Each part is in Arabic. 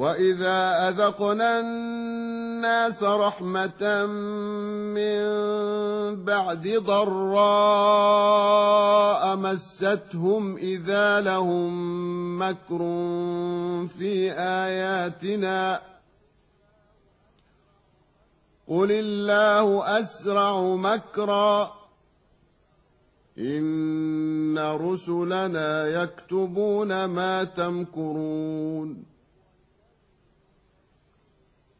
واذا اذقنا الناس رحمه من بعد ضراء مستهم اذا لهم مكر في اياتنا قل الله اسرع مكرا ان رسلنا يكتبون ما تمكرون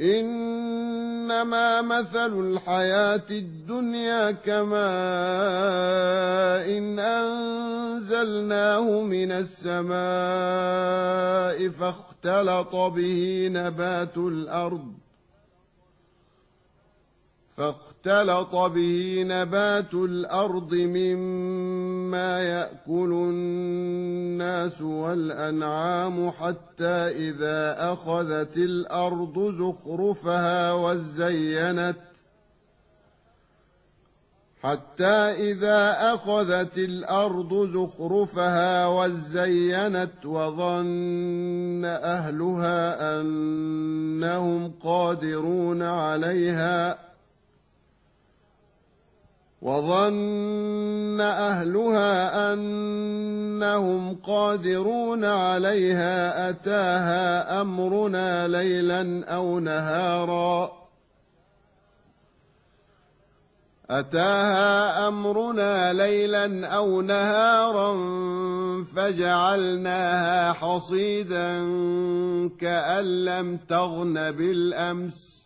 إنما مثل الحياة الدنيا كما إن أنزلناه من السماء فاختلط به نبات الأرض فاختلط به نبات الأرض مما يأكل الناس والأنعام حتى إذا أخذت الأرض زخرفها وزينت حتى إذا أخذت الأرض زخرفها وزينت وظن أهلها أنهم قادرون عليها وظن أهلها أنهم قادرون عليها أتاها أمرنا ليلا أو نهارا. أتاها أمرنا ليلا أو نهارا فجعلناها حصيدا كأن لم تغن بالأمس.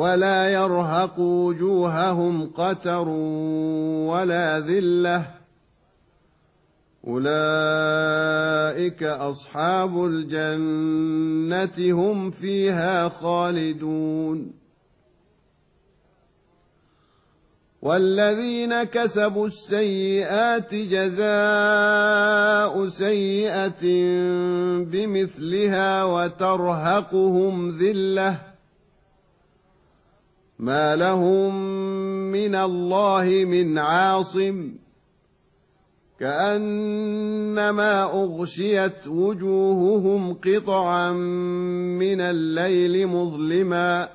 ولا يرهق وجوههم قتر ولا ذلة. أولئك أصحاب الجنة هم فيها خالدون. والذين كسبوا السيئات جزاء سيئة بمثلها وترهقهم ذلة. ما لهم من الله من عاصم كانما اغشيت وجوههم قطعا من الليل مظلما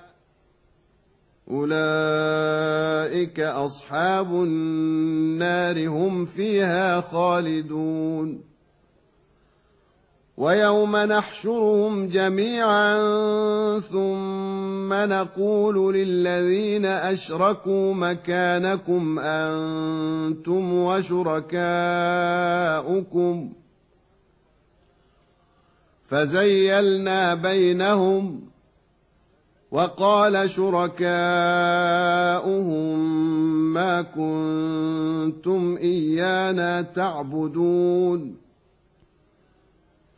اولئك اصحاب النار هم فيها خالدون ويوم نحشرهم جميعا ثم نقول للذين أشركوا مكانكم أنتم وشركاؤكم فزيلنا بينهم وقال شركاؤهم ما كنتم إيانا تعبدون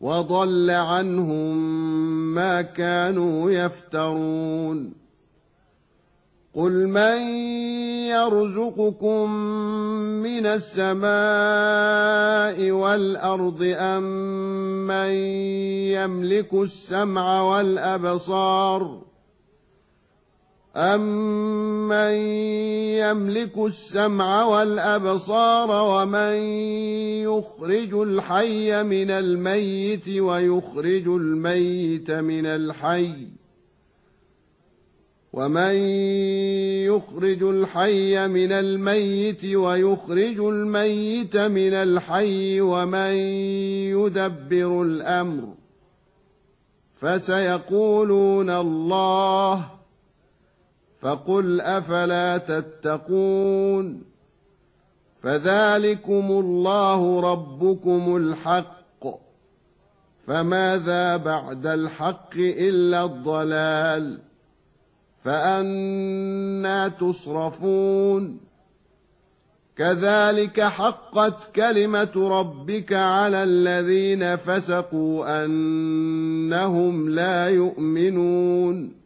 وضل عنهم ما كانوا يفترون. قل من يرزقكم من السماء والأرض أم من يملك السمع والأبصار أَمَّن يَمْلِكُ السَّمْعَ وَالْأَبْصَارَ وَمَن يُخْرِجُ الْحَيَّ مِنَ الْمَيِّتِ وَيُخْرِجُ الْمَيِّتَ مِنَ الْحَيِّ وَمَن يُخْرِجُ الْحَيَّ مِنَ الْمَيِّتِ وَيُخْرِجُ الْمَيِّتَ مِنَ الْحَيِّ وَمَن يُدَبِّرُ الْأَمْرَ فَسَيَقُولُونَ اللَّهُ فقل أفلا تتقون فذلكم الله ربكم الحق فماذا بعد الحق إلا الضلال فأنا تصرفون كذلك حقت كلمة ربك على الذين فسقوا أنهم لا يؤمنون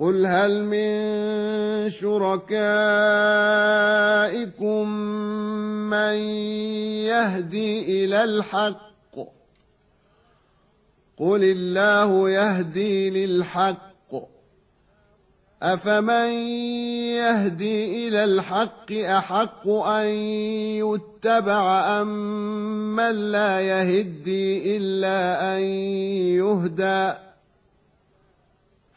قل هل من شركائكم من يهدي إلى الحق قل الله يهدي للحق افمن يهدي إلى الحق احق ان يتبع ام من لا يهدي الا ان يهدى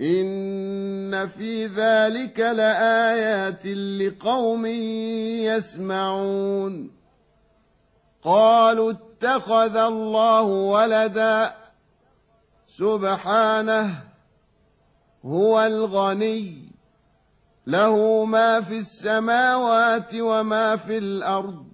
إن في ذلك لآيات لقوم يسمعون قالوا اتخذ الله ولدا سبحانه هو الغني له ما في السماوات وما في الأرض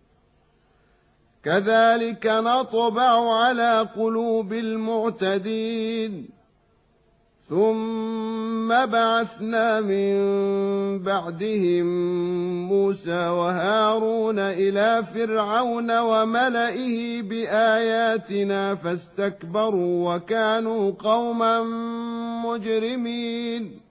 كذلك نطبع على قلوب المعتدين. ثم بعثنا من بعدهم موسى وهارون إلى فرعون وملئه بآياتنا فاستكبروا وكانوا قوما مجرمين.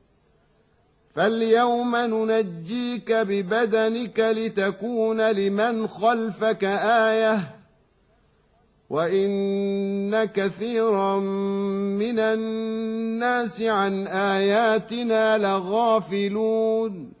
فاليوم ننجيك ببدنك لتكون لمن خلفك آية وإن كثيرا من الناس عن آياتنا لغافلون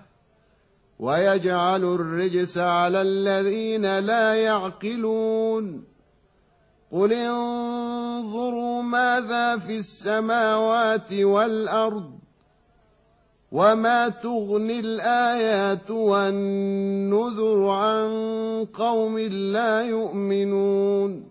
ويجعل الرجس على الذين لا يعقلون. قل انظروا ماذا في السماوات والأرض وما تغني الآيات والنذر عن قوم لا يؤمنون.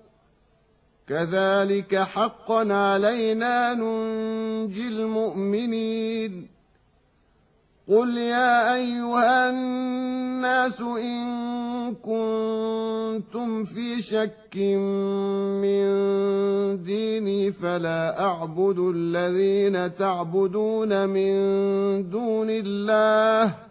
كذلك حقا علينا ننجي المؤمنين. قل يا أيها الناس إن كنتم في شك من ديني فلا أعبد الذين تعبدون من دون الله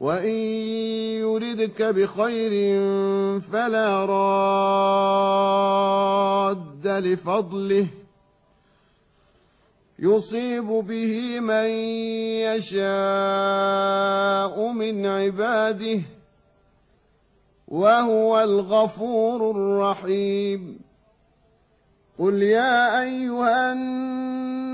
وان يردك بخير فلا راد لفضله يصيب به من يشاء من عباده وهو الغفور الرحيم قل يا ايها الناس